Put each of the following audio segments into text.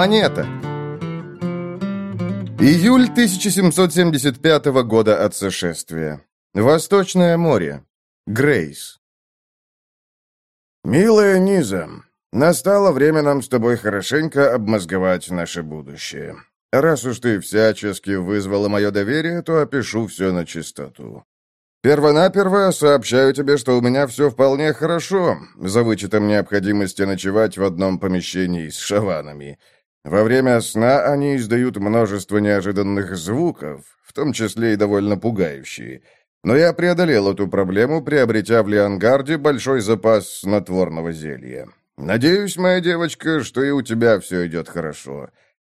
Монета. Июль 1775 года от сошествия. Восточное море. Грейс. «Милая Низа, настало время нам с тобой хорошенько обмозговать наше будущее. Раз уж ты всячески вызвала мое доверие, то опишу все на чистоту. Первонаперво сообщаю тебе, что у меня все вполне хорошо, за вычетом необходимости ночевать в одном помещении с шаванами. Во время сна они издают множество неожиданных звуков, в том числе и довольно пугающие. Но я преодолел эту проблему, приобретя в Леонгарде большой запас снотворного зелья. Надеюсь, моя девочка, что и у тебя все идет хорошо.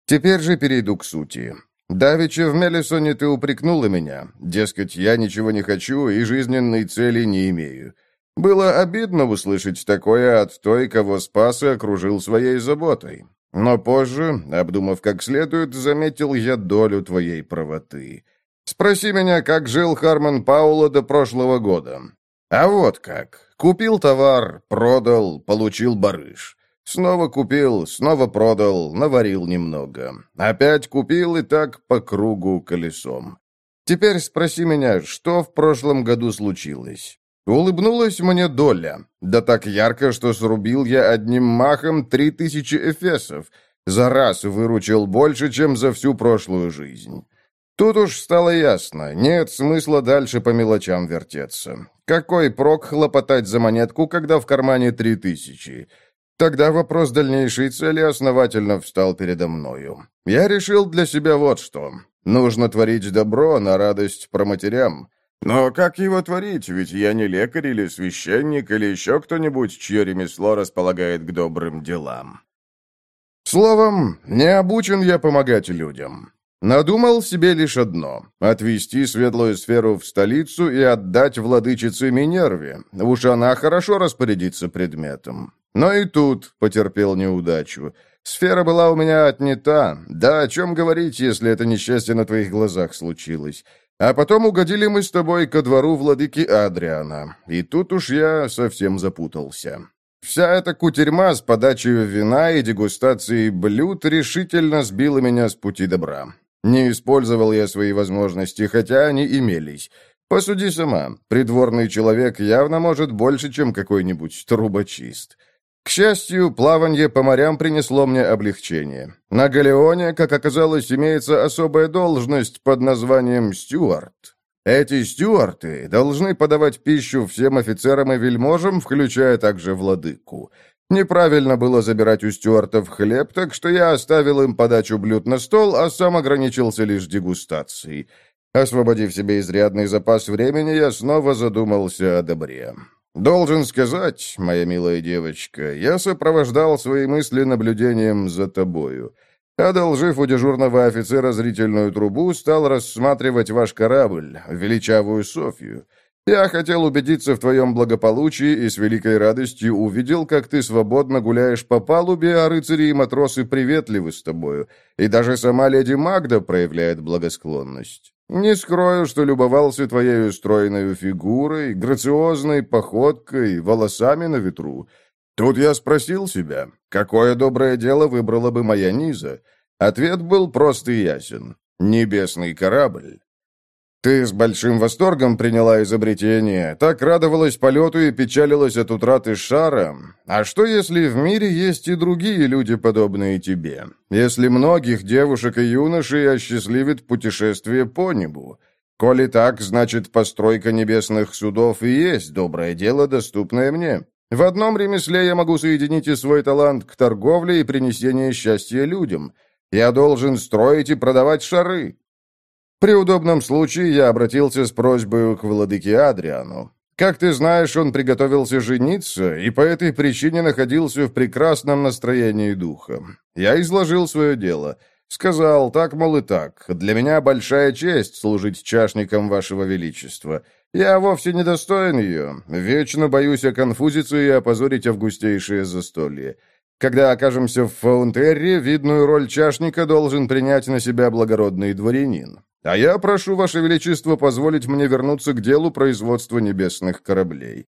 Теперь же перейду к сути. Давеча в Мелисоне ты упрекнула меня. Дескать, я ничего не хочу и жизненной цели не имею. Было обидно услышать такое от той, кого спас и окружил своей заботой. Но позже, обдумав как следует, заметил я долю твоей правоты. Спроси меня, как жил Харман Паула до прошлого года. А вот как. Купил товар, продал, получил барыш. Снова купил, снова продал, наварил немного. Опять купил и так по кругу колесом. Теперь спроси меня, что в прошлом году случилось? Улыбнулась мне доля, да так ярко, что срубил я одним махом три тысячи эфесов. За раз выручил больше, чем за всю прошлую жизнь. Тут уж стало ясно, нет смысла дальше по мелочам вертеться. Какой прок хлопотать за монетку, когда в кармане три тысячи? Тогда вопрос дальнейшей цели основательно встал передо мною. Я решил для себя вот что. Нужно творить добро на радость проматерям. Но как его творить, ведь я не лекарь или священник, или еще кто-нибудь, чье ремесло располагает к добрым делам. Словом, не обучен я помогать людям. Надумал себе лишь одно — отвести светлую сферу в столицу и отдать владычице Минерве. Уж она хорошо распорядится предметом. Но и тут потерпел неудачу. Сфера была у меня отнята. Да о чем говорить, если это несчастье на твоих глазах случилось. А потом угодили мы с тобой ко двору владыки Адриана. И тут уж я совсем запутался. Вся эта кутерьма с подачей вина и дегустацией блюд решительно сбила меня с пути добра. Не использовал я свои возможности, хотя они имелись. Посуди сама, придворный человек явно может больше, чем какой-нибудь трубочист. К счастью, плаванье по морям принесло мне облегчение. На Галеоне, как оказалось, имеется особая должность под названием «стюарт». Эти стюарты должны подавать пищу всем офицерам и вельможам, включая также владыку. Неправильно было забирать у стюартов хлеб, так что я оставил им подачу блюд на стол, а сам ограничился лишь дегустацией. Освободив себе изрядный запас времени, я снова задумался о добре. «Должен сказать, моя милая девочка, я сопровождал свои мысли наблюдением за тобою. Одолжив у дежурного офицера зрительную трубу, стал рассматривать ваш корабль, величавую Софью. Я хотел убедиться в твоем благополучии и с великой радостью увидел, как ты свободно гуляешь по палубе, а рыцари и матросы приветливы с тобою, и даже сама леди Магда проявляет благосклонность. Не скрою, что любовался твоей стройной фигурой, грациозной походкой, волосами на ветру. Тут я спросил себя, какое доброе дело выбрала бы моя Низа. Ответ был прост и ясен. Небесный корабль. Ты с большим восторгом приняла изобретение, так радовалась полету и печалилась от утраты шара. А что, если в мире есть и другие люди, подобные тебе? Если многих девушек и юношей осчастливит путешествие по небу? Коли так, значит, постройка небесных судов и есть доброе дело, доступное мне. В одном ремесле я могу соединить и свой талант к торговле и принесению счастья людям. Я должен строить и продавать шары. При удобном случае я обратился с просьбой к владыке Адриану. Как ты знаешь, он приготовился жениться, и по этой причине находился в прекрасном настроении духа. Я изложил свое дело. Сказал, так, мол, и так. Для меня большая честь служить чашником вашего величества. Я вовсе не достоин ее. Вечно боюсь оконфузиться и опозорить августейшее застолье. Когда окажемся в Фаунтерре, видную роль чашника должен принять на себя благородный дворянин. А я прошу, Ваше Величество, позволить мне вернуться к делу производства небесных кораблей.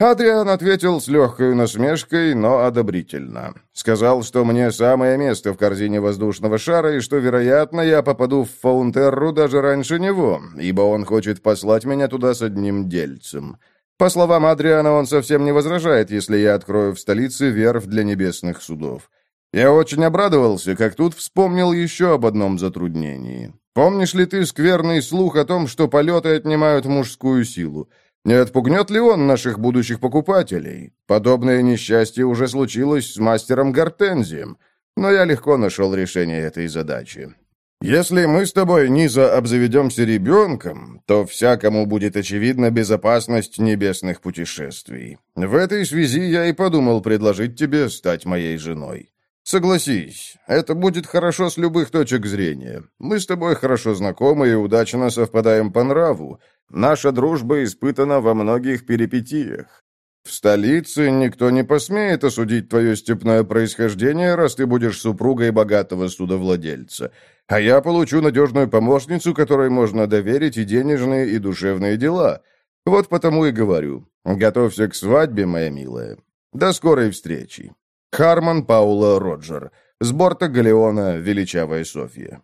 Адриан ответил с легкой насмешкой, но одобрительно. Сказал, что мне самое место в корзине воздушного шара и что, вероятно, я попаду в Фаунтерру даже раньше него, ибо он хочет послать меня туда с одним дельцем. По словам Адриана, он совсем не возражает, если я открою в столице верфь для небесных судов. Я очень обрадовался, как тут вспомнил еще об одном затруднении. Помнишь ли ты скверный слух о том, что полеты отнимают мужскую силу? Не отпугнет ли он наших будущих покупателей? Подобное несчастье уже случилось с мастером Гортензием, но я легко нашел решение этой задачи. Если мы с тобой, Низа, обзаведемся ребенком, то всякому будет очевидна безопасность небесных путешествий. В этой связи я и подумал предложить тебе стать моей женой. Согласись, это будет хорошо с любых точек зрения. Мы с тобой хорошо знакомы и удачно совпадаем по нраву, Наша дружба испытана во многих перипетиях. В столице никто не посмеет осудить твое степное происхождение, раз ты будешь супругой богатого судовладельца. А я получу надежную помощницу, которой можно доверить и денежные, и душевные дела. Вот потому и говорю. Готовься к свадьбе, моя милая. До скорой встречи. Харман Паула Роджер. С борта Галеона «Величавая Софья».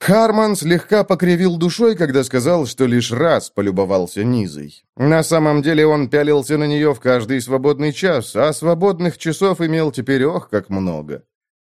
Харман слегка покривил душой, когда сказал, что лишь раз полюбовался Низой. На самом деле он пялился на нее в каждый свободный час, а свободных часов имел теперь ох, как много.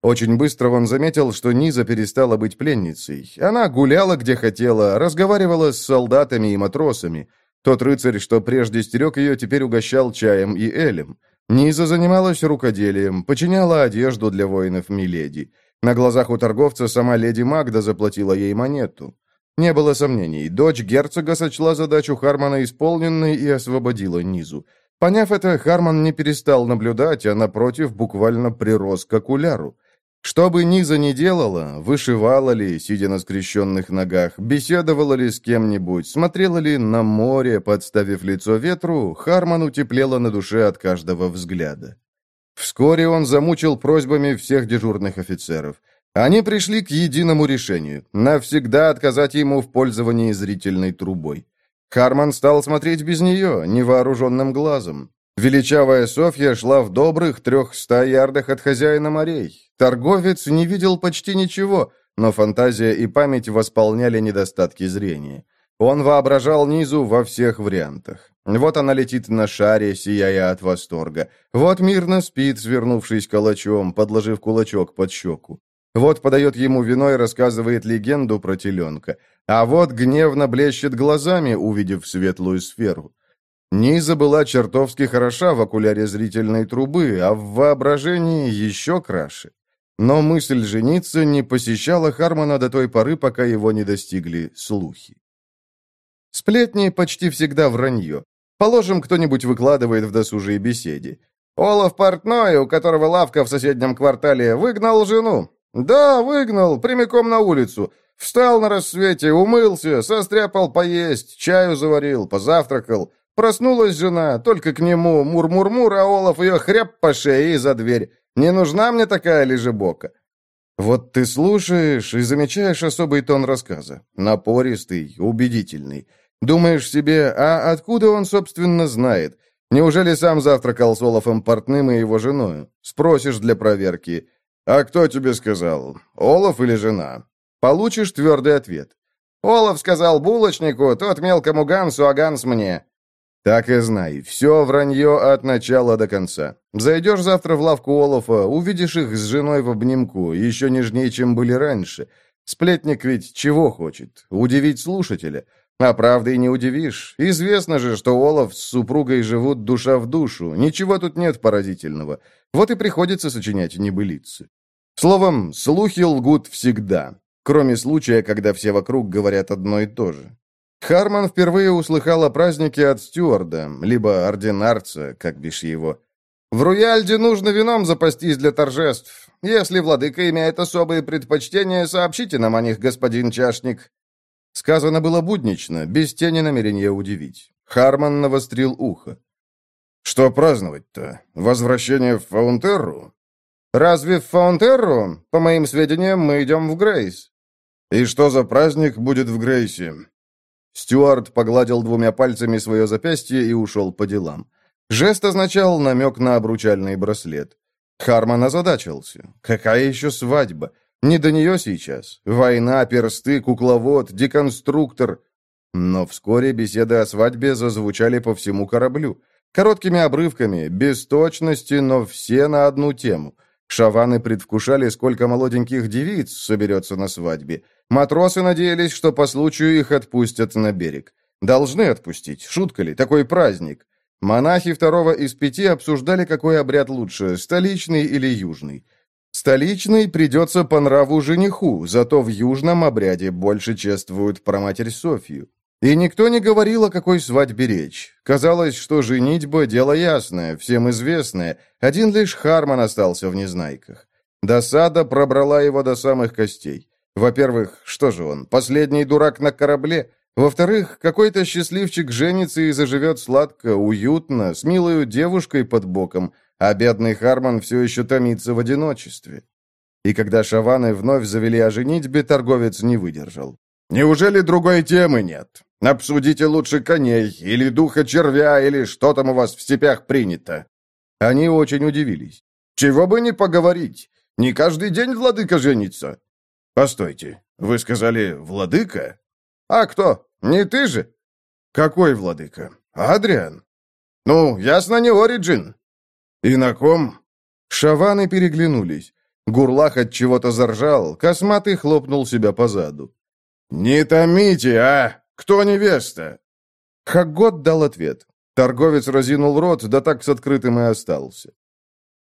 Очень быстро он заметил, что Низа перестала быть пленницей. Она гуляла, где хотела, разговаривала с солдатами и матросами. Тот рыцарь, что прежде стерег ее, теперь угощал чаем и элем. Низа занималась рукоделием, починяла одежду для воинов Миледи. На глазах у торговца сама леди Магда заплатила ей монету. Не было сомнений, дочь герцога сочла задачу Хармана исполненной и освободила Низу. Поняв это, Харман не перестал наблюдать, а, напротив, буквально прирос к окуляру. Что бы Низа ни делала, вышивала ли, сидя на скрещенных ногах, беседовала ли с кем-нибудь, смотрела ли на море, подставив лицо ветру, Харман утеплела на душе от каждого взгляда. Вскоре он замучил просьбами всех дежурных офицеров. Они пришли к единому решению – навсегда отказать ему в пользовании зрительной трубой. Харман стал смотреть без нее, невооруженным глазом. Величавая Софья шла в добрых трехста ярдах от хозяина морей. Торговец не видел почти ничего, но фантазия и память восполняли недостатки зрения. Он воображал Низу во всех вариантах. Вот она летит на шаре, сияя от восторга. Вот мирно спит, свернувшись калачом, подложив кулачок под щеку. Вот подает ему вино и рассказывает легенду про теленка. А вот гневно блещет глазами, увидев светлую сферу. Низа была чертовски хороша в окуляре зрительной трубы, а в воображении еще краше. Но мысль жениться не посещала Хармона до той поры, пока его не достигли слухи. Сплетни почти всегда вранье. Положим, кто-нибудь выкладывает в досужей беседе. Олаф Портной, у которого лавка в соседнем квартале, выгнал жену. Да, выгнал, прямиком на улицу. Встал на рассвете, умылся, состряпал поесть, чаю заварил, позавтракал. Проснулась жена, только к нему мур-мур-мур, а Олаф ее хряб по шее и за дверь. Не нужна мне такая лежебока. Вот ты слушаешь и замечаешь особый тон рассказа. Напористый, убедительный. Думаешь себе, а откуда он, собственно, знает? Неужели сам завтракал с Олафом Портным и его женой? Спросишь для проверки. А кто тебе сказал, Олаф или жена? Получишь твердый ответ. Олаф сказал булочнику, тот мелкому Гансу, а Ганс мне. Так и знай, все вранье от начала до конца. Зайдешь завтра в лавку Олафа, увидишь их с женой в обнимку, еще нежнее, чем были раньше. Сплетник ведь чего хочет? Удивить слушателя. А правда и не удивишь. Известно же, что Олаф с супругой живут душа в душу. Ничего тут нет поразительного. Вот и приходится сочинять небылицы. Словом, слухи лгут всегда. Кроме случая, когда все вокруг говорят одно и то же. Харман впервые услыхал о празднике от стюарда, либо ординарца, как бишь его. «В Руяльде нужно вином запастись для торжеств. Если владыка имеет особые предпочтения, сообщите нам о них, господин чашник». Сказано было буднично, без тени намерения удивить. Харман навострил ухо. «Что праздновать-то? Возвращение в Фаунтерру?» «Разве в Фаунтерру? По моим сведениям, мы идем в Грейс». «И что за праздник будет в Грейсе?» Стюарт погладил двумя пальцами свое запястье и ушел по делам. Жест означал намек на обручальный браслет. Харман озадачился. Какая еще свадьба? Не до нее сейчас. Война, персты, кукловод, деконструктор. Но вскоре беседы о свадьбе зазвучали по всему кораблю. Короткими обрывками, без точности, но все на одну тему. Шаваны предвкушали, сколько молоденьких девиц соберется на свадьбе. Матросы надеялись, что по случаю их отпустят на берег. Должны отпустить. Шутка ли? Такой праздник. Монахи второго из пяти обсуждали, какой обряд лучше, столичный или южный. Столичный придется по нраву жениху, зато в южном обряде больше чествуют про Матерь Софию. И никто не говорил, о какой свадьбе речь. Казалось, что женитьба – дело ясное, всем известное. Один лишь Харман остался в незнайках. Досада пробрала его до самых костей. Во-первых, что же он, последний дурак на корабле? Во-вторых, какой-то счастливчик женится и заживет сладко, уютно, с милой девушкой под боком, а бедный Харман все еще томится в одиночестве. И когда шаваны вновь завели о женитьбе, торговец не выдержал. «Неужели другой темы нет? Обсудите лучше коней, или духа червя, или что там у вас в степях принято». Они очень удивились. «Чего бы не поговорить? Не каждый день владыка женится». «Постойте, вы сказали «владыка»?» «А кто? Не ты же?» «Какой владыка? Адриан?» «Ну, ясно, не Ориджин». «И на ком?» Шаваны переглянулись. Гурлах от чего-то заржал, косматый хлопнул себя по заду. «Не томите, а! Кто невеста?» Хаггот дал ответ. Торговец разинул рот, да так с открытым и остался.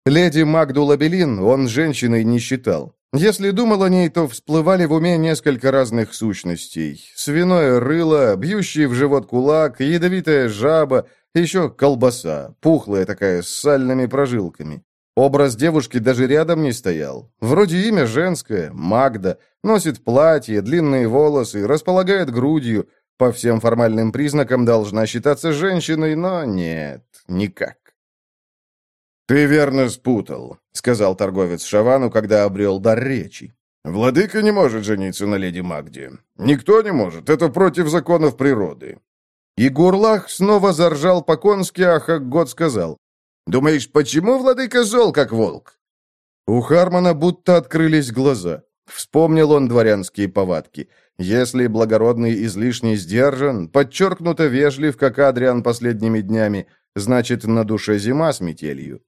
Леди Магду Лабелин он женщиной не считал. Если думал о ней, то всплывали в уме несколько разных сущностей. Свиное рыло, бьющий в живот кулак, ядовитая жаба, еще колбаса, пухлая такая, с сальными прожилками. Образ девушки даже рядом не стоял. Вроде имя женское, Магда, носит платье, длинные волосы, располагает грудью. По всем формальным признакам должна считаться женщиной, но нет, никак. «Ты верно спутал», — сказал торговец Шавану, когда обрел дар речи. «Владыка не может жениться на леди Магде. Никто не может, это против законов природы». И Гурлах снова заржал по-конски, а Хаггот сказал. «Думаешь, почему владыка зол, как волк?» У Хармона будто открылись глаза. Вспомнил он дворянские повадки. Если благородный излишне сдержан, подчеркнуто вежлив, как Адриан последними днями, значит, на душе зима с метелью.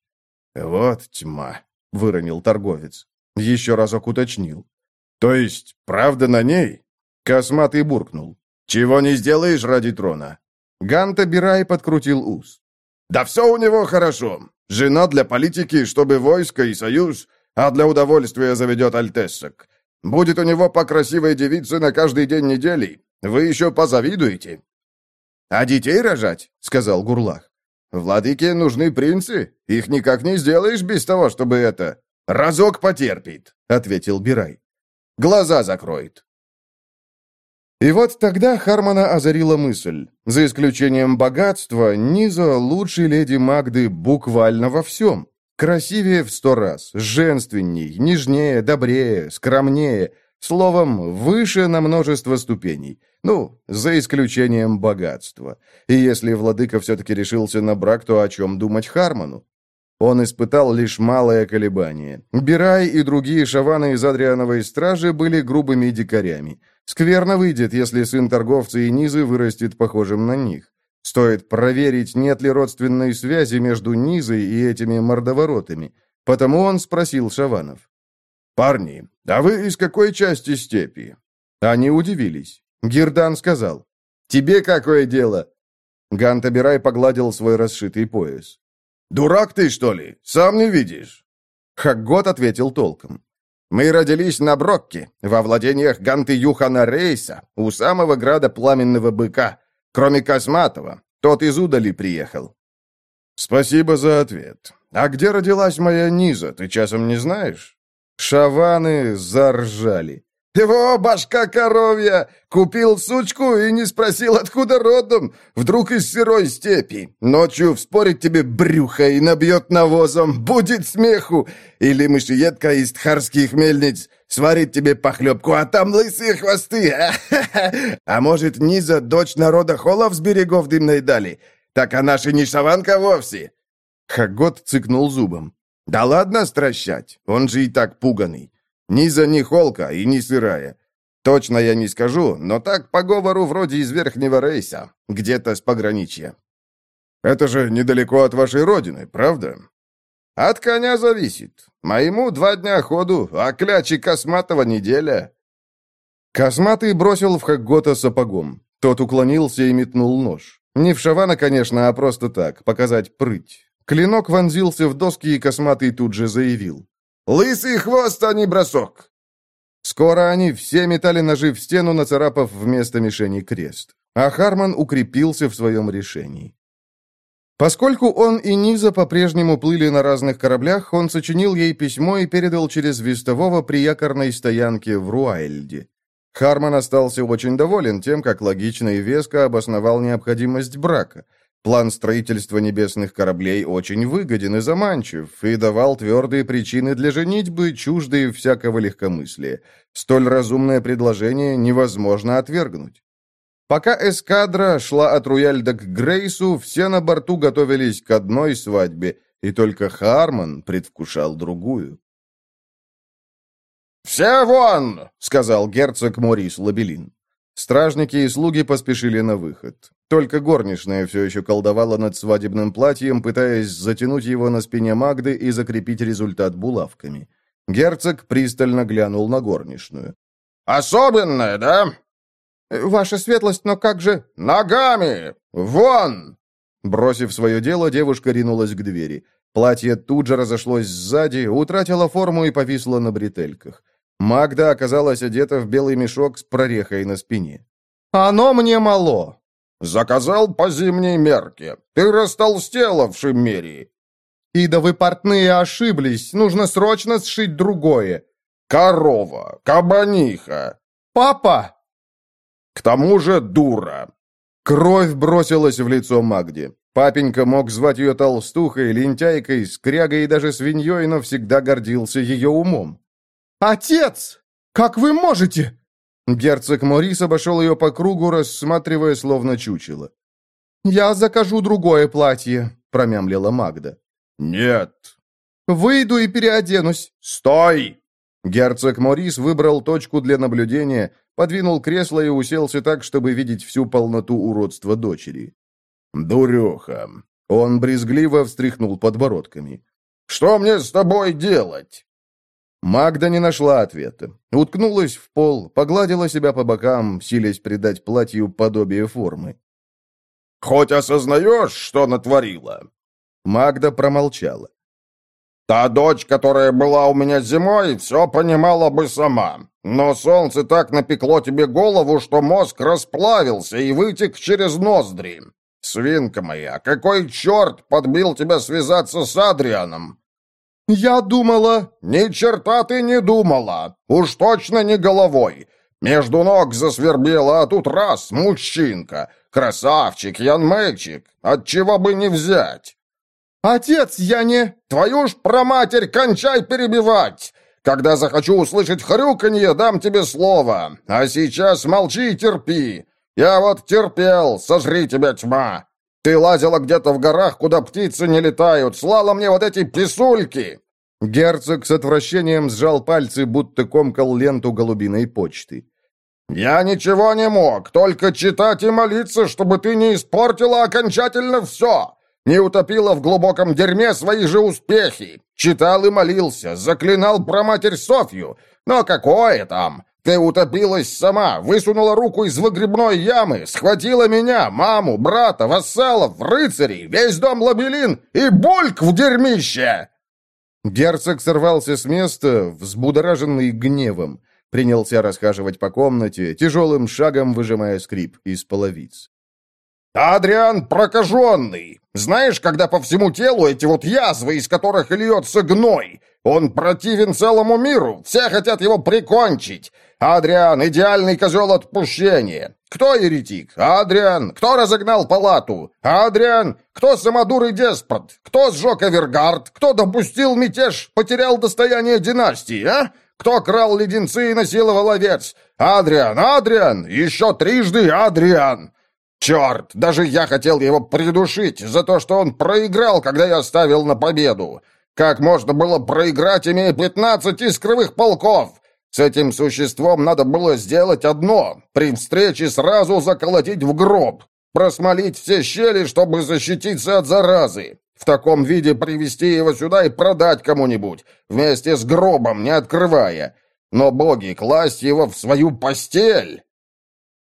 «Вот тьма», — выронил торговец. Еще разок уточнил. «То есть, правда на ней?» Косматый буркнул. «Чего не сделаешь ради трона?» Ганта Бирай подкрутил ус. «Да все у него хорошо. Жена для политики, чтобы войско и союз, а для удовольствия заведет альтессок. Будет у него по красивой девице на каждый день недели. Вы еще позавидуете». «А детей рожать?» — сказал Гурлах. Владыке нужны принцы. Их никак не сделаешь без того, чтобы это... Разок потерпит, — ответил Бирай. Глаза закроет. И вот тогда Хармона озарила мысль. За исключением богатства, Низа лучше леди Магды буквально во всем. Красивее в сто раз, женственней, нежнее, добрее, скромнее — Словом, выше на множество ступеней. Ну, за исключением богатства. И если владыка все-таки решился на брак, то о чем думать Хармону? Он испытал лишь малое колебание. Бирай и другие шаваны из Адриановой стражи были грубыми дикарями. Скверно выйдет, если сын торговца и Низы вырастет похожим на них. Стоит проверить, нет ли родственной связи между Низой и этими мордоворотами. Потому он спросил шаванов. «Парни, а вы из какой части степи?» Они удивились. Гирдан сказал, «Тебе какое дело?» Гантабирай погладил свой расшитый пояс. «Дурак ты, что ли? Сам не видишь?» Хаггот ответил толком. «Мы родились на Брокке, во владениях Ганты Юхана Рейса, у самого града Пламенного Быка, кроме Косматова. Тот из Удали приехал». «Спасибо за ответ. А где родилась моя Низа, ты часом не знаешь?» Шаваны заржали. Его башка коровья! Купил сучку и не спросил, откуда родом. Вдруг из сырой степи. Ночью вспорит тебе брюхо и набьет навозом. Будет смеху. Или мышиедка из тхарских мельниц. Сварит тебе похлебку, а там лысые хвосты. А может, Низа, дочь народа Холов с берегов дымной дали? Так она же не шаванка вовсе. Хагот цыкнул зубом. «Да ладно стращать, он же и так пуганый. Низа не холка и не сырая. Точно я не скажу, но так по говору вроде из Верхнего Рейса, где-то с пограничья». «Это же недалеко от вашей родины, правда?» «От коня зависит. Моему два дня ходу, а клячи Косматова неделя». Косматый бросил в Хаггота сапогом. Тот уклонился и метнул нож. Не в шавана, конечно, а просто так, показать прыть. Клинок вонзился в доски, и Косматый тут же заявил. «Лысый хвост, а не бросок!» Скоро они все метали ножи в стену, нацарапав вместо мишени крест. А Харман укрепился в своем решении. Поскольку он и Низа по-прежнему плыли на разных кораблях, он сочинил ей письмо и передал через вестового при якорной стоянке в Руайльде. Харман остался очень доволен тем, как логично и веско обосновал необходимость брака – План строительства небесных кораблей очень выгоден и заманчив, и давал твердые причины для женитьбы, чуждые всякого легкомыслия. Столь разумное предложение невозможно отвергнуть. Пока эскадра шла от Руяльда к Грейсу, все на борту готовились к одной свадьбе, и только Харман предвкушал другую. «Все вон!» — сказал герцог Морис Лабелин. Стражники и слуги поспешили на выход. Только горничная все еще колдовала над свадебным платьем, пытаясь затянуть его на спине Магды и закрепить результат булавками. Герцог пристально глянул на горничную. «Особенное, да?» «Ваша светлость, но как же...» «Ногами! Вон!» Бросив свое дело, девушка ринулась к двери. Платье тут же разошлось сзади, утратило форму и повисло на бретельках. Магда оказалась одета в белый мешок с прорехой на спине. «Оно мне мало!» Заказал по зимней мерке. Ты растолстела в Шиммерии. И да вы, портные, ошиблись. Нужно срочно сшить другое. Корова, кабаниха. Папа! К тому же дура. Кровь бросилась в лицо Магде. Папенька мог звать ее толстухой, лентяйкой, скрягой и даже свиньей, но всегда гордился ее умом. «Отец! Как вы можете?» Герцог Морис обошел ее по кругу, рассматривая словно чучело. «Я закажу другое платье», — промямлила Магда. «Нет». «Выйду и переоденусь». «Стой!» Герцог Морис выбрал точку для наблюдения, подвинул кресло и уселся так, чтобы видеть всю полноту уродства дочери. «Дуреха!» Он брезгливо встряхнул подбородками. «Что мне с тобой делать?» Магда не нашла ответа. Уткнулась в пол, погладила себя по бокам, силясь придать платью подобие формы. «Хоть осознаешь, что натворила?» Магда промолчала. «Та дочь, которая была у меня зимой, все понимала бы сама. Но солнце так напекло тебе голову, что мозг расплавился и вытек через ноздри. Свинка моя, какой черт подбил тебя связаться с Адрианом? «Я думала...» «Ни черта ты не думала! Уж точно не головой! Между ног засвербела, а тут раз, мужчинка! Красавчик, янмельчик! Отчего бы не взять!» «Отец, я не...» «Твою ж проматерь, кончай перебивать! Когда захочу услышать хрюканье, дам тебе слово, а сейчас молчи и терпи! Я вот терпел, сожри тебя тьма! Ты лазила где-то в горах, куда птицы не летают, слала мне вот эти писульки!» Герцог с отвращением сжал пальцы, будто комкал ленту голубиной почты. «Я ничего не мог, только читать и молиться, чтобы ты не испортила окончательно все, не утопила в глубоком дерьме свои же успехи. Читал и молился, заклинал про матерь Софью, но какое там? Ты утопилась сама, высунула руку из выгребной ямы, схватила меня, маму, брата, вассалов, рыцарей, весь дом лабелин и бульк в дерьмище!» Герцог сорвался с места, взбудораженный гневом. Принялся расхаживать по комнате, тяжелым шагом выжимая скрип из половиц. «Адриан прокаженный! Знаешь, когда по всему телу эти вот язвы, из которых льется гной, он противен целому миру, все хотят его прикончить. Адриан — идеальный козел отпущения. Кто еретик? Адриан. Кто разогнал палату? Адриан. Кто самодур и деспот? Кто сжег Эвергард? Кто допустил мятеж, потерял достояние династии, а? Кто крал леденцы и насиловал овец? Адриан, Адриан, еще трижды Адриан. Черт, даже я хотел его придушить за то, что он проиграл, когда я ставил на победу. Как можно было проиграть, имея пятнадцать искровых полков? С этим существом надо было сделать одно — при встрече сразу заколотить в гроб, просмолить все щели, чтобы защититься от заразы. В таком виде привести его сюда и продать кому-нибудь, вместе с гробом, не открывая. Но, боги, класть его в свою постель!»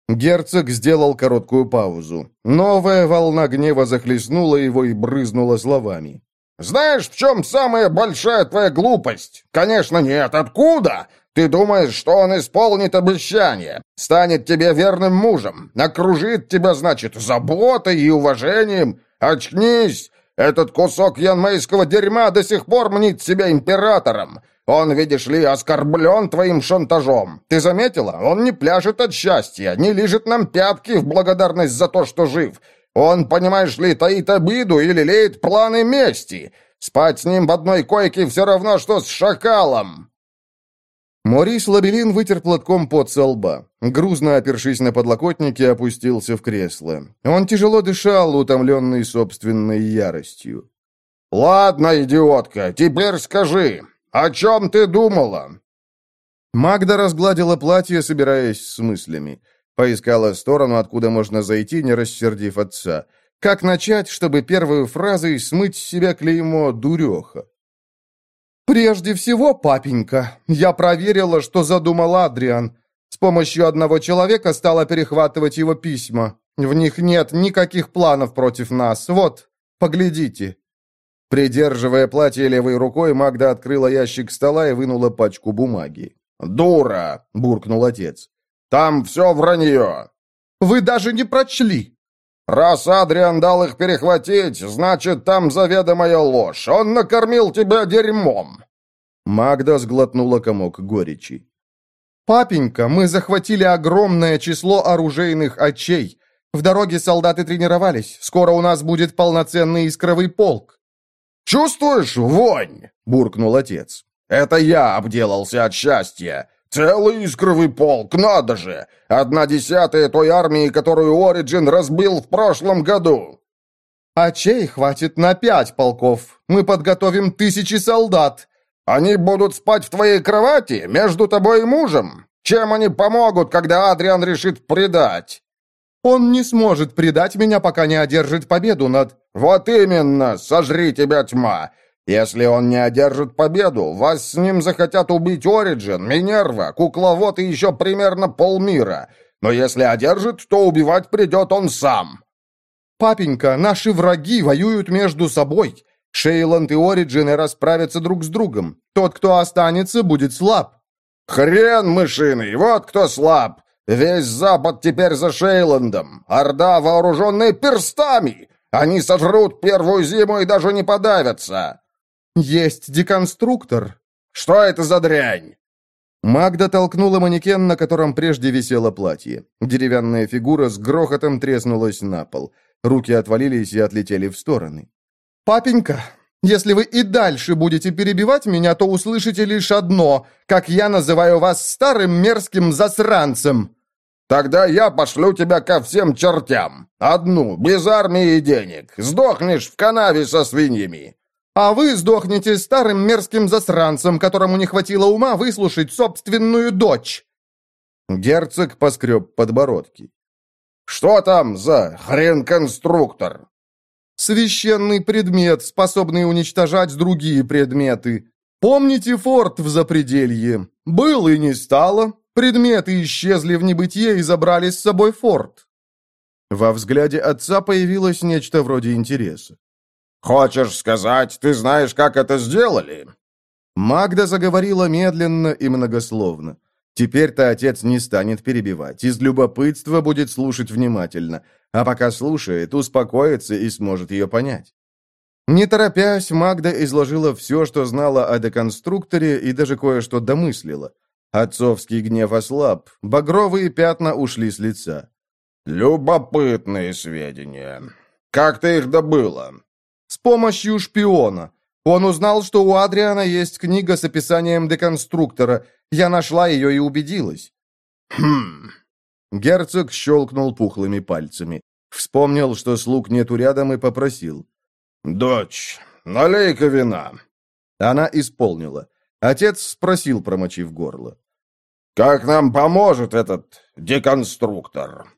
Герцог сделал короткую паузу. Новая волна гнева захлестнула его и брызнула словами. «Знаешь, в чем самая большая твоя глупость? Конечно, нет. Откуда? Ты думаешь, что он исполнит обещание, станет тебе верным мужем, окружит тебя, значит, заботой и уважением? Очнись! Этот кусок янмейского дерьма до сих пор мнит себя императором. Он, видишь ли, оскорблен твоим шантажом. Ты заметила? Он не пляшет от счастья, не лежит нам пятки в благодарность за то, что жив. Он, понимаешь ли, таит обиду и лелеет планы мести. Спать с ним в одной койке все равно, что с шакалом. Морис Лабелин вытер платком под со лба. Грузно опершись на подлокотники, опустился в кресло. Он тяжело дышал, утомленный собственной яростью. «Ладно, идиотка, теперь скажи, о чем ты думала?» Магда разгладила платье, собираясь с мыслями. Поискала сторону, откуда можно зайти, не рассердив отца. Как начать, чтобы первую фразой смыть с себя клеймо «дуреха»? «Прежде всего, папенька, я проверила, что задумал Адриан. С помощью одного человека стала перехватывать его письма. В них нет никаких планов против нас. Вот, поглядите». Придерживая платье левой рукой, Магда открыла ящик стола и вынула пачку бумаги. «Дура!» — буркнул отец. «Там все вранье!» «Вы даже не прочли!» «Раз Адриан дал их перехватить, значит, там заведомая ложь. Он накормил тебя дерьмом!» Магда сглотнула комок горечи. «Папенька, мы захватили огромное число оружейных очей. В дороге солдаты тренировались. Скоро у нас будет полноценный искровый полк». «Чувствуешь вонь?» — буркнул отец. «Это я обделался от счастья. Целый искровый полк, надо же! Одна десятая той армии, которую Ориджин разбил в прошлом году!» «А чей хватит на пять полков? Мы подготовим тысячи солдат!» «Они будут спать в твоей кровати, между тобой и мужем? Чем они помогут, когда Адриан решит предать?» «Он не сможет предать меня, пока не одержит победу над...» «Вот именно! Сожри тебя, тьма! Если он не одержит победу, вас с ним захотят убить Ориджин, Минерва, Кукловод и еще примерно полмира. Но если одержит, то убивать придет он сам». «Папенька, наши враги воюют между собой. Шейланд и Ориджины расправятся друг с другом. Тот, кто останется, будет слаб». «Хрен мышиный, вот кто слаб! Весь Запад теперь за Шейландом. Орда, вооруженная перстами! Они сожрут первую зиму и даже не подавятся!» «Есть деконструктор». «Что это за дрянь?» Магда толкнула манекен, на котором прежде висело платье. Деревянная фигура с грохотом треснулась на пол. Руки отвалились и отлетели в стороны. «Папенька, если вы и дальше будете перебивать меня, то услышите лишь одно, как я называю вас старым мерзким засранцем». «Тогда я пошлю тебя ко всем чертям. Одну, без армии и денег. Сдохнешь в канаве со свиньями» а вы сдохнете старым мерзким засранцем, которому не хватило ума выслушать собственную дочь!» Герцог поскреб подбородки. «Что там за хрен-конструктор?» «Священный предмет, способный уничтожать другие предметы. Помните форт в Запределье? Был и не стало. Предметы исчезли в небытие и забрали с собой форт». Во взгляде отца появилось нечто вроде интереса. «Хочешь сказать, ты знаешь, как это сделали?» Магда заговорила медленно и многословно. Теперь-то отец не станет перебивать, из любопытства будет слушать внимательно, а пока слушает, успокоится и сможет ее понять. Не торопясь, Магда изложила все, что знала о деконструкторе и даже кое-что домыслила. Отцовский гнев ослаб, багровые пятна ушли с лица. «Любопытные сведения. Как ты их добыла?» «С помощью шпиона. Он узнал, что у Адриана есть книга с описанием деконструктора. Я нашла ее и убедилась». «Хм...» Герцог щелкнул пухлыми пальцами. Вспомнил, что слуг нету рядом, и попросил. «Дочь, налей-ка вина». Она исполнила. Отец спросил, промочив горло. «Как нам поможет этот деконструктор?»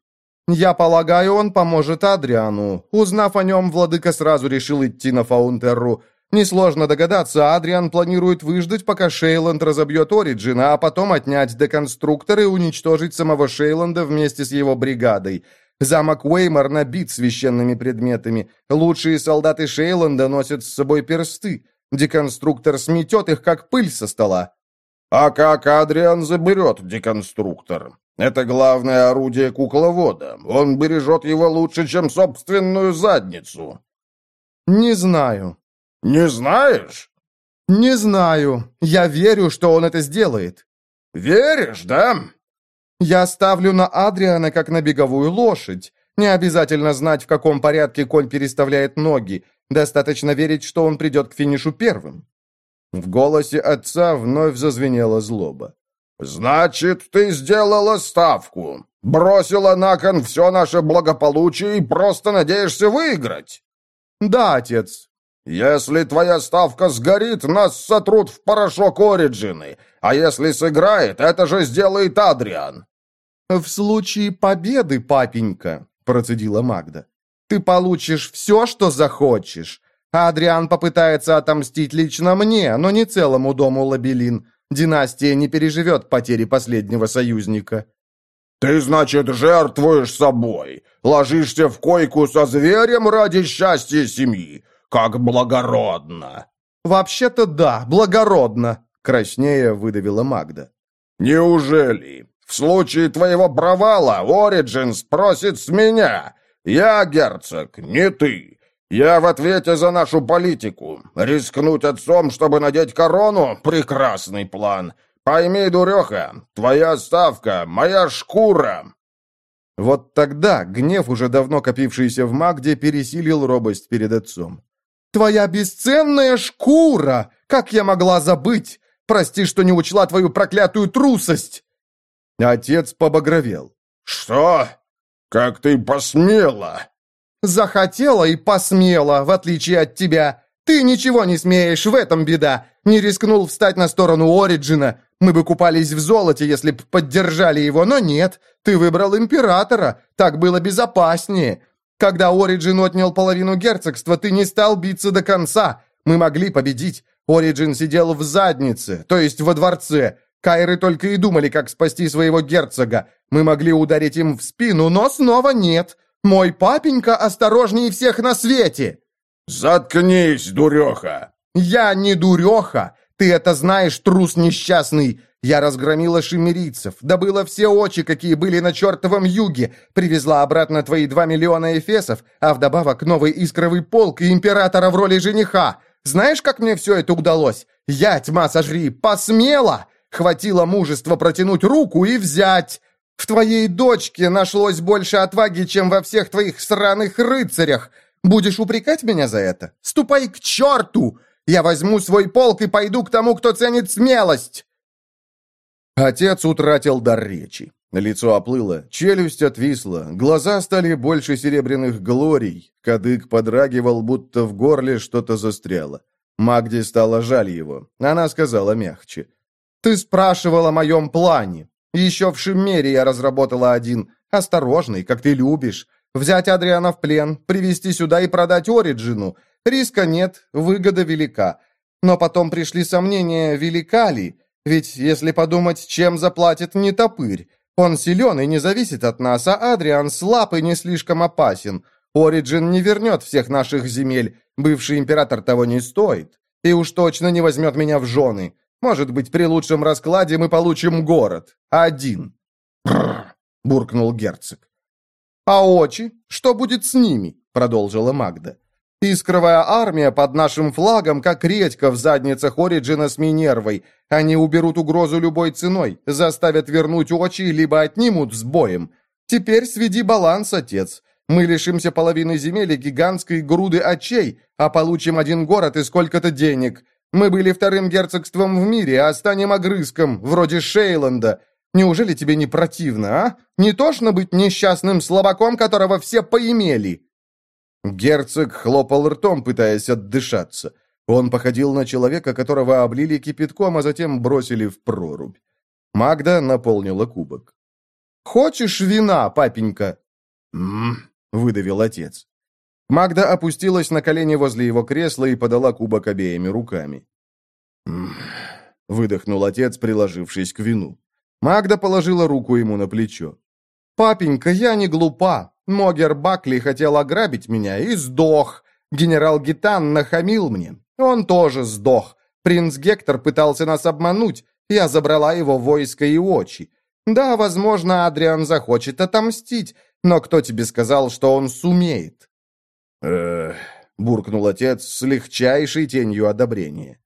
«Я полагаю, он поможет Адриану. Узнав о нем, владыка сразу решил идти на Фаунтерру. Несложно догадаться, Адриан планирует выждать, пока Шейланд разобьет Ориджина, а потом отнять деконструктор и уничтожить самого Шейланда вместе с его бригадой. Замок Уэймор набит священными предметами. Лучшие солдаты Шейланда носят с собой персты. Деконструктор сметет их, как пыль со стола. А как Адриан заберет деконструктор? Это главное орудие кукловода. Он бережет его лучше, чем собственную задницу. Не знаю. Не знаешь? Не знаю. Я верю, что он это сделает. Веришь, да? Я ставлю на Адриана как на беговую лошадь. Не обязательно знать, в каком порядке конь переставляет ноги. Достаточно верить, что он придет к финишу первым». В голосе отца вновь зазвенела злоба. «Значит, ты сделала ставку, бросила на кон все наше благополучие и просто надеешься выиграть?» «Да, отец». «Если твоя ставка сгорит, нас сотрут в порошок Ориджины, а если сыграет, это же сделает Адриан». «В случае победы, папенька», — процедила Магда, ты получишь все, что захочешь. Адриан попытается отомстить лично мне, но не целому дому Лабелин. Династия не переживет потери последнего союзника». «Ты, значит, жертвуешь собой, ложишься в койку со зверем ради счастья семьи. Как благородно!» «Вообще-то да, благородно», — краснея выдавила Магда. «Неужели? В случае твоего провала Ориджин спросит с меня, «Я герцог, не ты. Я в ответе за нашу политику. Рискнуть отцом, чтобы надеть корону — прекрасный план. Пойми, дуреха, твоя ставка — моя шкура». Вот тогда гнев, уже давно копившийся в Магде, пересилил робость перед отцом. «Твоя бесценная шкура! Как я могла забыть? Прости, что не учла твою проклятую трусость!» Отец побагровел. «Что? «Как ты посмела!» «Захотела и посмела, в отличие от тебя. Ты ничего не смеешь, в этом беда. Не рискнул встать на сторону Ориджина. Мы бы купались в золоте, если б поддержали его, но нет. Ты выбрал императора. Так было безопаснее. Когда Ориджин отнял половину герцогства, ты не стал биться до конца. Мы могли победить. Ориджин сидел в заднице, то есть во дворце. Кайры только и думали, как спасти своего герцога. Мы могли ударить им в спину, но снова нет. Мой папенька осторожнее всех на свете!» «Заткнись, дуреха!» «Я не дуреха! Ты это знаешь, трус несчастный! Я разгромила шимерийцев, добыла все очи, какие были на чертовом юге, привезла обратно твои два миллиона эфесов, а вдобавок новый искровый полк и императора в роли жениха. Знаешь, как мне все это удалось? Я, тьма сожри, посмела! Хватило мужества протянуть руку и взять. В твоей дочке нашлось больше отваги, чем во всех твоих сраных рыцарях. Будешь упрекать меня за это? Ступай к черту! Я возьму свой полк и пойду к тому, кто ценит смелость!» Отец утратил дар речи. Лицо оплыло, челюсть отвисла, глаза стали больше серебряных глорий, кадык подрагивал, будто в горле что-то застряло. Магде стало жаль его. Она сказала мягче. Ты спрашивал о моем плане. Еще в Шиммере я разработала один. Осторожный, как ты любишь. Взять Адриана в плен, привести сюда и продать Ориджину. Риска нет, выгода велика. Но потом пришли сомнения, велика ли. Ведь, если подумать, чем заплатит не топырь. Он силен и не зависит от нас, а Адриан слаб и не слишком опасен. Ориджин не вернет всех наших земель. Бывший император того не стоит. И уж точно не возьмет меня в жены. Может быть, при лучшем раскладе мы получим город. Один. Буркнул герцог. А очи? Что будет с ними? Продолжила Магда. Искровая армия под нашим флагом, как редька в задницах Ориджина с Минервой. Они уберут угрозу любой ценой, заставят вернуть очи, либо отнимут с боем. Теперь сведи баланс, отец. Мы лишимся половины земель и гигантской груды очей, а получим один город и сколько-то денег. Мы были вторым герцогством в мире, а станем огрызком, вроде Шейланда. Неужели тебе не противно, а? Не тошно быть несчастным слабаком, которого все поимели?» Герцог хлопал ртом, пытаясь отдышаться. Он походил на человека, которого облили кипятком, а затем бросили в прорубь. Магда наполнила кубок. «Хочешь вина, папенька?» «М-м», выдавил отец. Магда опустилась на колени возле его кресла и подала кубок обеими руками. Выдохнул отец, приложившись к вину. Магда положила руку ему на плечо. «Папенька, я не глупа. Могер Бакли хотел ограбить меня и сдох. Генерал Гитан нахамил мне. Он тоже сдох. Принц Гектор пытался нас обмануть. Я забрала его войско и очи. Да, возможно, Адриан захочет отомстить, но кто тебе сказал, что он сумеет?» Буркнул отец с легчайшей тенью одобрения.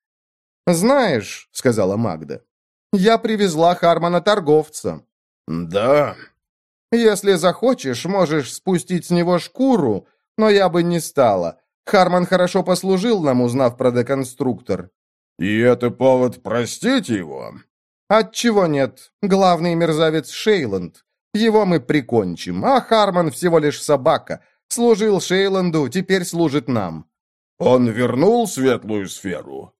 «Знаешь», — сказала Магда, — «я привезла Хармана торговца». «Да», если захочешь, можешь спустить с него шкуру, но я бы не стала. Харман хорошо послужил нам, узнав про деконструктор». «И это повод простить его?» «Отчего нет? Главный мерзавец Шейланд. Его мы прикончим, а Харман всего лишь собака. Служил Шейланду, теперь служит нам». «Он вернул светлую сферу?»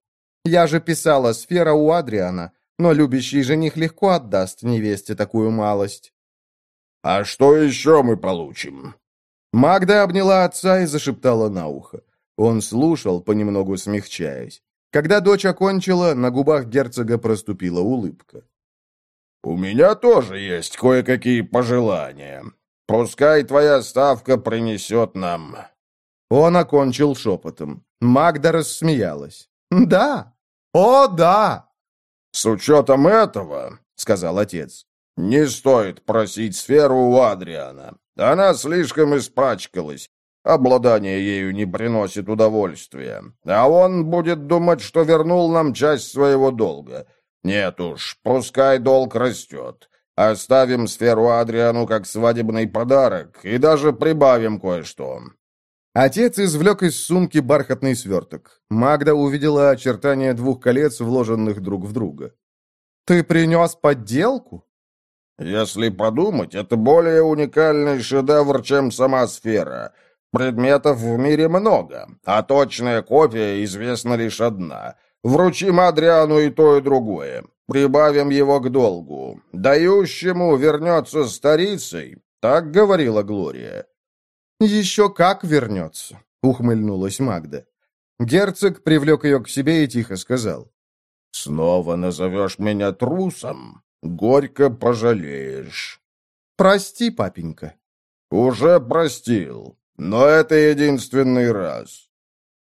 «Я же писала, сфера у Адриана, но любящий жених легко отдаст невесте такую малость». «А что еще мы получим?» Магда обняла отца и зашептала на ухо. Он слушал, понемногу смягчаясь. Когда дочь окончила, на губах герцога проступила улыбка. «У меня тоже есть кое-какие пожелания. Пускай твоя ставка принесет нам...» Он окончил шепотом. Магда рассмеялась. «Да! О, да!» «С учетом этого, — сказал отец, «Не стоит просить сферу у Адриана. Она слишком испачкалась. Обладание ею не приносит удовольствия. А он будет думать, что вернул нам часть своего долга. Нет уж, пускай долг растет. Оставим сферу Адриану как свадебный подарок и даже прибавим кое-что». Отец извлек из сумки бархатный сверток. Магда увидела очертания двух колец, вложенных друг в друга. «Ты принес подделку?» Если подумать, это более уникальный шедевр, чем сама сфера. Предметов в мире много, а точная копия известна лишь одна. Вручим Адриану и то, и другое. Прибавим его к долгу. Дающему вернется старицей, так говорила Глория. «Еще как вернется», — ухмыльнулась Магда. Герцог привлек ее к себе и тихо сказал. «Снова назовешь меня трусом?» Горько пожалеешь. Прости, папенька. Уже простил, но это единственный раз.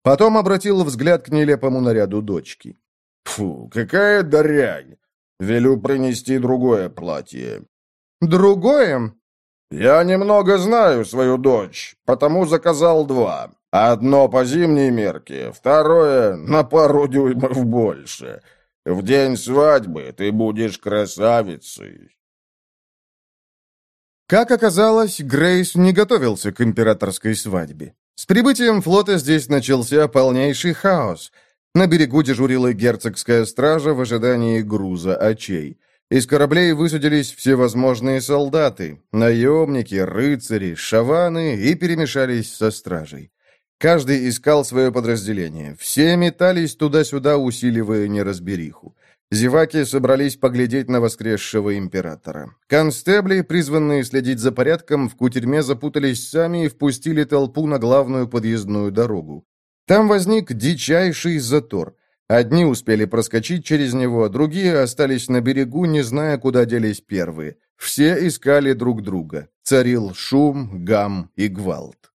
Потом обратил взгляд к нелепому наряду дочки. Фу, какая дрянь. Велю принести другое платье. Другое? Я немного знаю свою дочь, потому заказал два. Одно по зимней мерке, второе на пару дюймов больше. В день свадьбы ты будешь красавицей. Как оказалось, Грейс не готовился к императорской свадьбе. С прибытием флота здесь начался полнейший хаос. На берегу дежурила герцогская стража в ожидании груза очей. Из кораблей высадились всевозможные солдаты, наемники, рыцари, шаваны и перемешались со стражей. Каждый искал свое подразделение. Все метались туда-сюда, усиливая неразбериху. Зеваки собрались поглядеть на воскресшего императора. Констебли, призванные следить за порядком, в кутерьме запутались сами и впустили толпу на главную подъездную дорогу. Там возник дичайший затор. Одни успели проскочить через него, другие остались на берегу, не зная, куда делись первые. Все искали друг друга. Царил шум, гам и гвалт.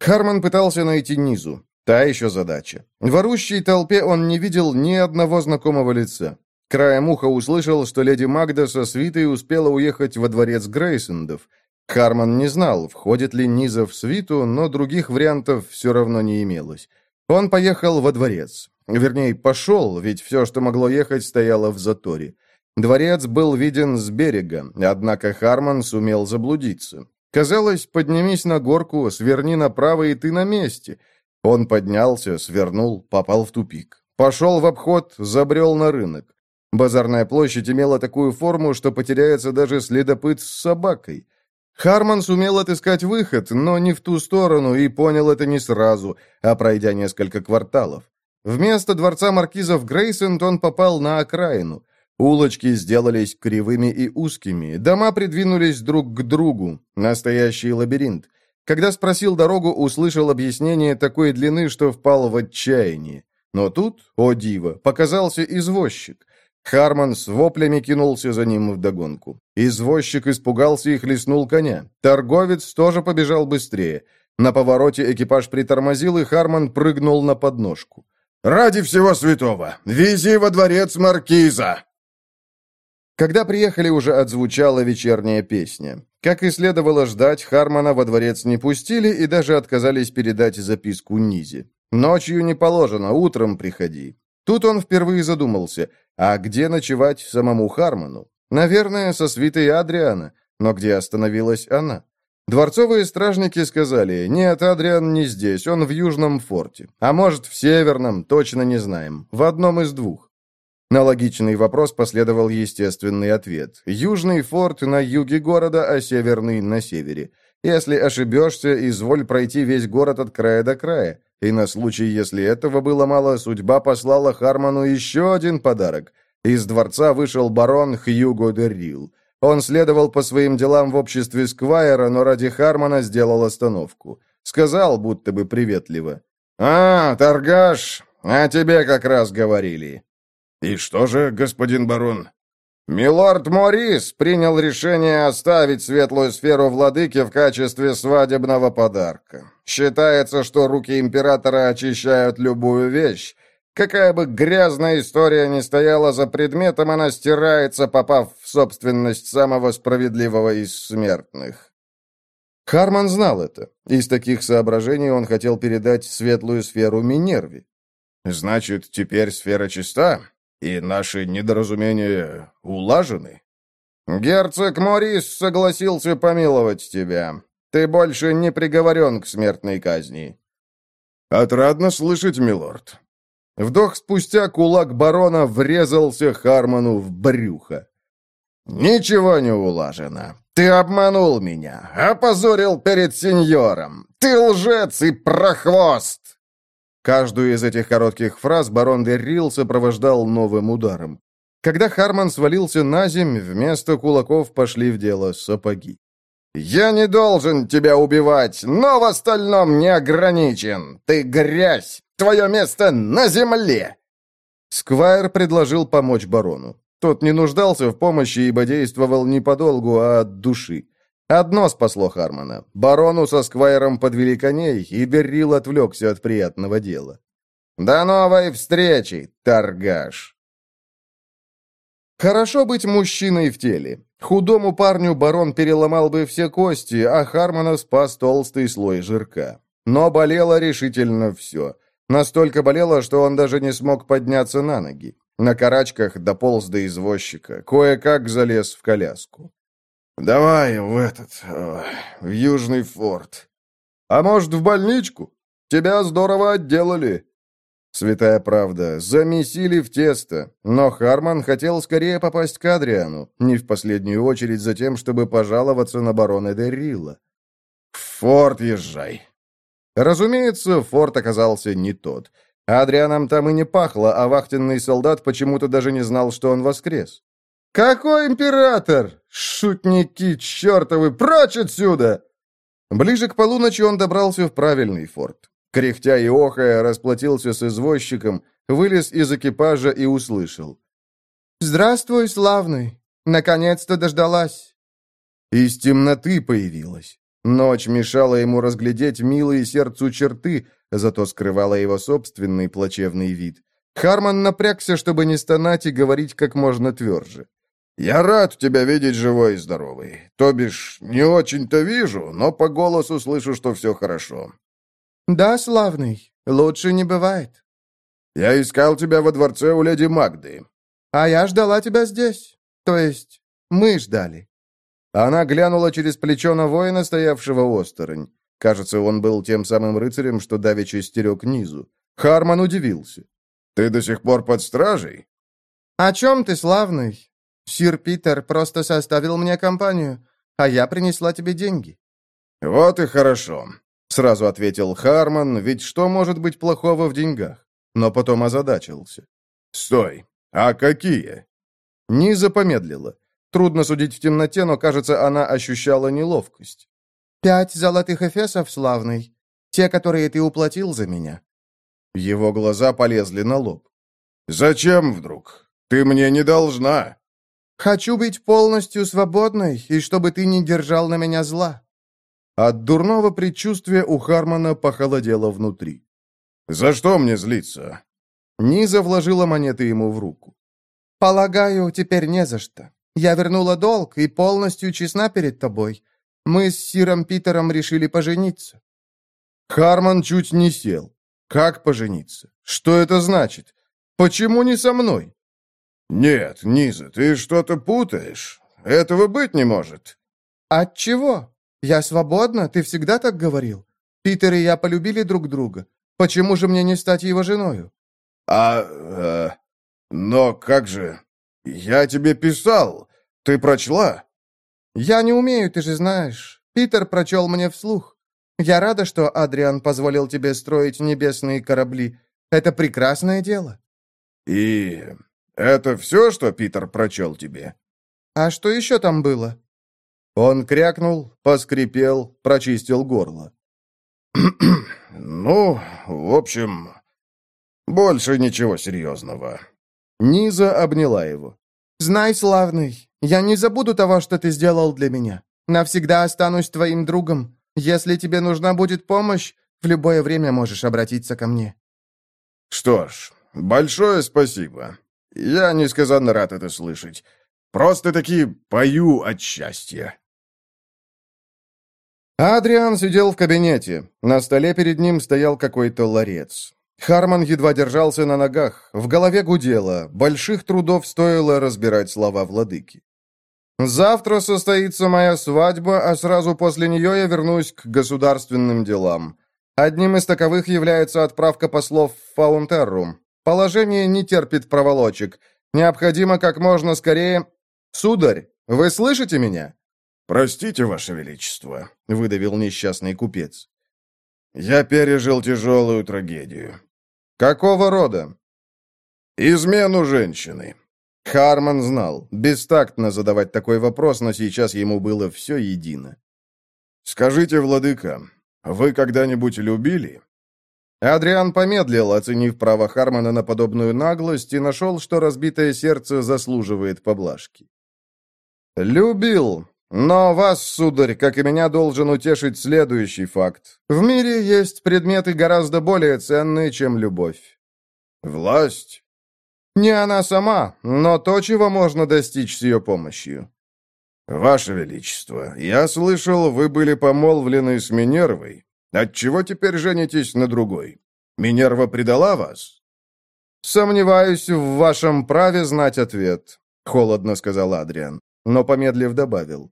Харман пытался найти Низу. Та еще задача. В орущей толпе он не видел ни одного знакомого лица. Краем уха услышал, что леди Магда со свитой успела уехать во дворец Грейсендов. Харман не знал, входит ли Низа в свиту, но других вариантов все равно не имелось. Он поехал во дворец. Вернее, пошел, ведь все, что могло ехать, стояло в заторе. Дворец был виден с берега, однако Харман сумел заблудиться. Казалось, поднимись на горку, сверни направо, и ты на месте. Он поднялся, свернул, попал в тупик. Пошел в обход, забрел на рынок. Базарная площадь имела такую форму, что потеряется даже следопыт с собакой. Харман сумел отыскать выход, но не в ту сторону, и понял это не сразу, а пройдя несколько кварталов. Вместо дворца маркизов Грейсент он попал на окраину. Улочки сделались кривыми и узкими, дома придвинулись друг к другу, настоящий лабиринт. Когда спросил дорогу, услышал объяснение такой длины, что впал в отчаяние. Но тут, о диво, показался извозчик. Харман с воплями кинулся за ним вдогонку. Извозчик испугался и хлестнул коня. Торговец тоже побежал быстрее. На повороте экипаж притормозил, и Харман прыгнул на подножку. «Ради всего святого! Вези во дворец маркиза!» Когда приехали, уже отзвучала вечерняя песня. Как и следовало ждать, Хармана во дворец не пустили и даже отказались передать записку Низе. «Ночью не положено, утром приходи». Тут он впервые задумался, а где ночевать самому Харману? Наверное, со свитой Адриана, но где остановилась она? Дворцовые стражники сказали, нет, Адриан не здесь, он в Южном форте. А может, в Северном, точно не знаем. В одном из двух. На логичный вопрос последовал естественный ответ. Южный форт на юге города, а северный на севере. Если ошибешься, изволь пройти весь город от края до края. И на случай, если этого было мало, судьба послала Харману еще один подарок. Из дворца вышел барон Хьюго де Рил. Он следовал по своим делам в обществе Сквайра, но ради Хармана сделал остановку. Сказал, будто бы приветливо. «А, торгаш, о тебе как раз говорили». «И что же, господин барон?» «Милорд Морис принял решение оставить светлую сферу владыки в качестве свадебного подарка. Считается, что руки императора очищают любую вещь. Какая бы грязная история ни стояла за предметом, она стирается, попав в собственность самого справедливого из смертных». Харман знал это. Из таких соображений он хотел передать светлую сферу Минерве. «Значит, теперь сфера чиста?» И наши недоразумения улажены? Герцог Морис согласился помиловать тебя. Ты больше не приговорен к смертной казни. Отрадно слышать, милорд. Вдох спустя кулак барона врезался Хармону в брюхо. «Ничего не улажено. Ты обманул меня, опозорил перед сеньором. Ты лжец и прохвост!» Каждую из этих коротких фраз барон Деррил сопровождал новым ударом. Когда Харман свалился на земь, вместо кулаков пошли в дело сапоги. «Я не должен тебя убивать, но в остальном не ограничен. Ты грязь! Твое место на земле!» Сквайр предложил помочь барону. Тот не нуждался в помощи, ибо действовал не подолгу, а от души. Одно спасло Хармона. Барону со Сквайром подвели коней, и Беррил отвлекся от приятного дела. «До новой встречи, торгаш!» Хорошо быть мужчиной в теле. Худому парню барон переломал бы все кости, а Хармона спас толстый слой жирка. Но болело решительно все. Настолько болело, что он даже не смог подняться на ноги. На карачках дополз до извозчика, кое-как залез в коляску. «Давай в этот... в Южный форт». «А может, в больничку? Тебя здорово отделали». Святая правда, замесили в тесто, но Харман хотел скорее попасть к Адриану, не в последнюю очередь за тем, чтобы пожаловаться на барона Деррилла. «В форт езжай». Разумеется, форт оказался не тот. Адрианом там и не пахло, а вахтенный солдат почему-то даже не знал, что он воскрес. «Какой император? Шутники чертовы! Прочь отсюда!» Ближе к полуночи он добрался в правильный форт. Кряхтя и охая, расплатился с извозчиком, вылез из экипажа и услышал. «Здравствуй, славный! Наконец-то дождалась!» Из темноты появилась. Ночь мешала ему разглядеть милые сердцу черты, зато скрывала его собственный плачевный вид. Харман напрягся, чтобы не стонать и говорить как можно тверже. «Я рад тебя видеть живой и здоровой. То бишь, не очень-то вижу, но по голосу слышу, что все хорошо». «Да, славный, лучше не бывает». «Я искал тебя во дворце у леди Магды». «А я ждала тебя здесь. То есть, мы ждали». Она глянула через плечо на воина, стоявшего осторонь. Кажется, он был тем самым рыцарем, что давеча стерег низу. Харман удивился. «Ты до сих пор под стражей?» «О чем ты, славный? Сир Питер просто составил мне компанию, а я принесла тебе деньги». «Вот и хорошо», — сразу ответил Харман, ведь что может быть плохого в деньгах? Но потом озадачился. «Стой! А какие?» Низа помедлила. Трудно судить в темноте, но, кажется, она ощущала неловкость. «Пять золотых эфесов, славный. Те, которые ты уплатил за меня». Его глаза полезли на лоб. «Зачем вдруг? Ты мне не должна». Хочу быть полностью свободной, и чтобы ты не держал на меня зла». От дурного предчувствия у Хармона похолодело внутри. «За что мне злиться?» Низа вложила монеты ему в руку. «Полагаю, теперь не за что. Я вернула долг и полностью честна перед тобой. Мы с Сиром Питером решили пожениться». Харман чуть не сел. «Как пожениться? Что это значит? Почему не со мной?» «Нет, Низа, ты что-то путаешь. Этого быть не может». От чего? Я свободна, ты всегда так говорил. Питер и я полюбили друг друга. Почему же мне не стать его женою?» «А... Э, но как же... Я тебе писал. Ты прочла?» «Я не умею, ты же знаешь. Питер прочел мне вслух. Я рада, что Адриан позволил тебе строить небесные корабли. Это прекрасное дело». «И «Это все, что Питер прочел тебе?» «А что еще там было?» Он крякнул, поскрипел, прочистил горло. «Ну, в общем, больше ничего серьезного». Низа обняла его. «Знай, славный, я не забуду того, что ты сделал для меня. Навсегда останусь твоим другом. Если тебе нужна будет помощь, в любое время можешь обратиться ко мне». «Что ж, большое спасибо. Я несказанно рад это слышать. Просто-таки пою от счастья. Адриан сидел в кабинете. На столе перед ним стоял какой-то ларец. Харман едва держался на ногах, в голове гудело, больших трудов стоило разбирать слова владыки. «Завтра состоится моя свадьба, а сразу после нее я вернусь к государственным делам. Одним из таковых является отправка послов в Фаунтерру. Положение не терпит проволочек. Необходимо как можно скорее... Сударь, вы слышите меня?» «Простите, Ваше Величество», — выдавил несчастный купец. «Я пережил тяжелую трагедию». «Какого рода?» «Измену женщины». Харман знал. Бестактно задавать такой вопрос, но сейчас ему было все едино. «Скажите, владыка, вы когда-нибудь любили?» Адриан помедлил, оценив право Хармона на подобную наглость, и нашел, что разбитое сердце заслуживает поблажки. «Любил. Но вас, сударь, как и меня, должен утешить следующий факт. В мире есть предметы гораздо более ценные, чем любовь». «Власть?» «Не она сама, но то, чего можно достичь с ее помощью». «Ваше Величество, я слышал, вы были помолвлены с Минервой. Отчего теперь женитесь на другой? Минерва предала вас?» «Сомневаюсь в вашем праве знать ответ», — холодно сказал Адриан, но, помедлив, добавил.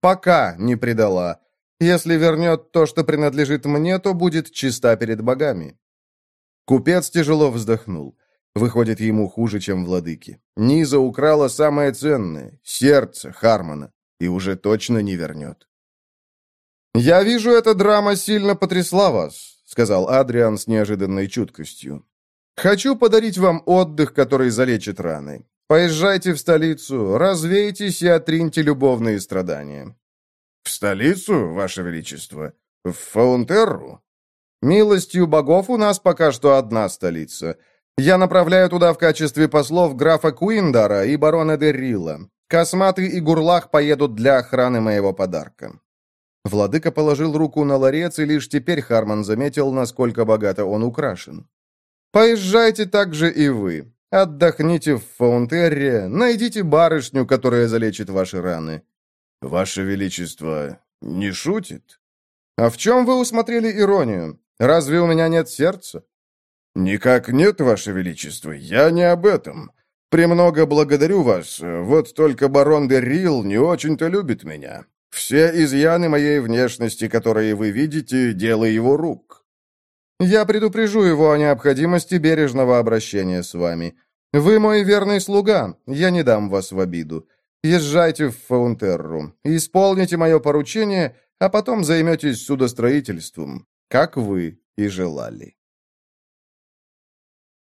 «Пока не предала. Если вернет то, что принадлежит мне, то будет чиста перед богами». Купец тяжело вздохнул. Выходит, ему хуже, чем владыке. Низа украла самое ценное — сердце Хармона, и уже точно не вернет. «Я вижу, эта драма сильно потрясла вас», — сказал Адриан с неожиданной чуткостью. «Хочу подарить вам отдых, который залечит раны. Поезжайте в столицу, развейтесь и отриньте любовные страдания». «В столицу, Ваше Величество? В Фаунтерру?» «Милостью богов у нас пока что одна столица. Я направляю туда в качестве послов графа Куиндара и барона Деррила. Косматы и Гурлах поедут для охраны моего подарка». Владыка положил руку на ларец, и лишь теперь Харман заметил, насколько богато он украшен. «Поезжайте также и вы. Отдохните в Фаунтерре, найдите барышню, которая залечит ваши раны». «Ваше Величество не шутит?» «А в чем вы усмотрели иронию? Разве у меня нет сердца?» «Никак нет, Ваше Величество, я не об этом. Премного благодарю вас, вот только барон де Рил не очень-то любит меня. Все изъяны моей внешности, которые вы видите, дело его рук». «Я предупрежу его о необходимости бережного обращения с вами. Вы мой верный слуга, я не дам вас в обиду. Езжайте в Фаунтерру, исполните мое поручение, а потом займетесь судостроительством, как вы и желали».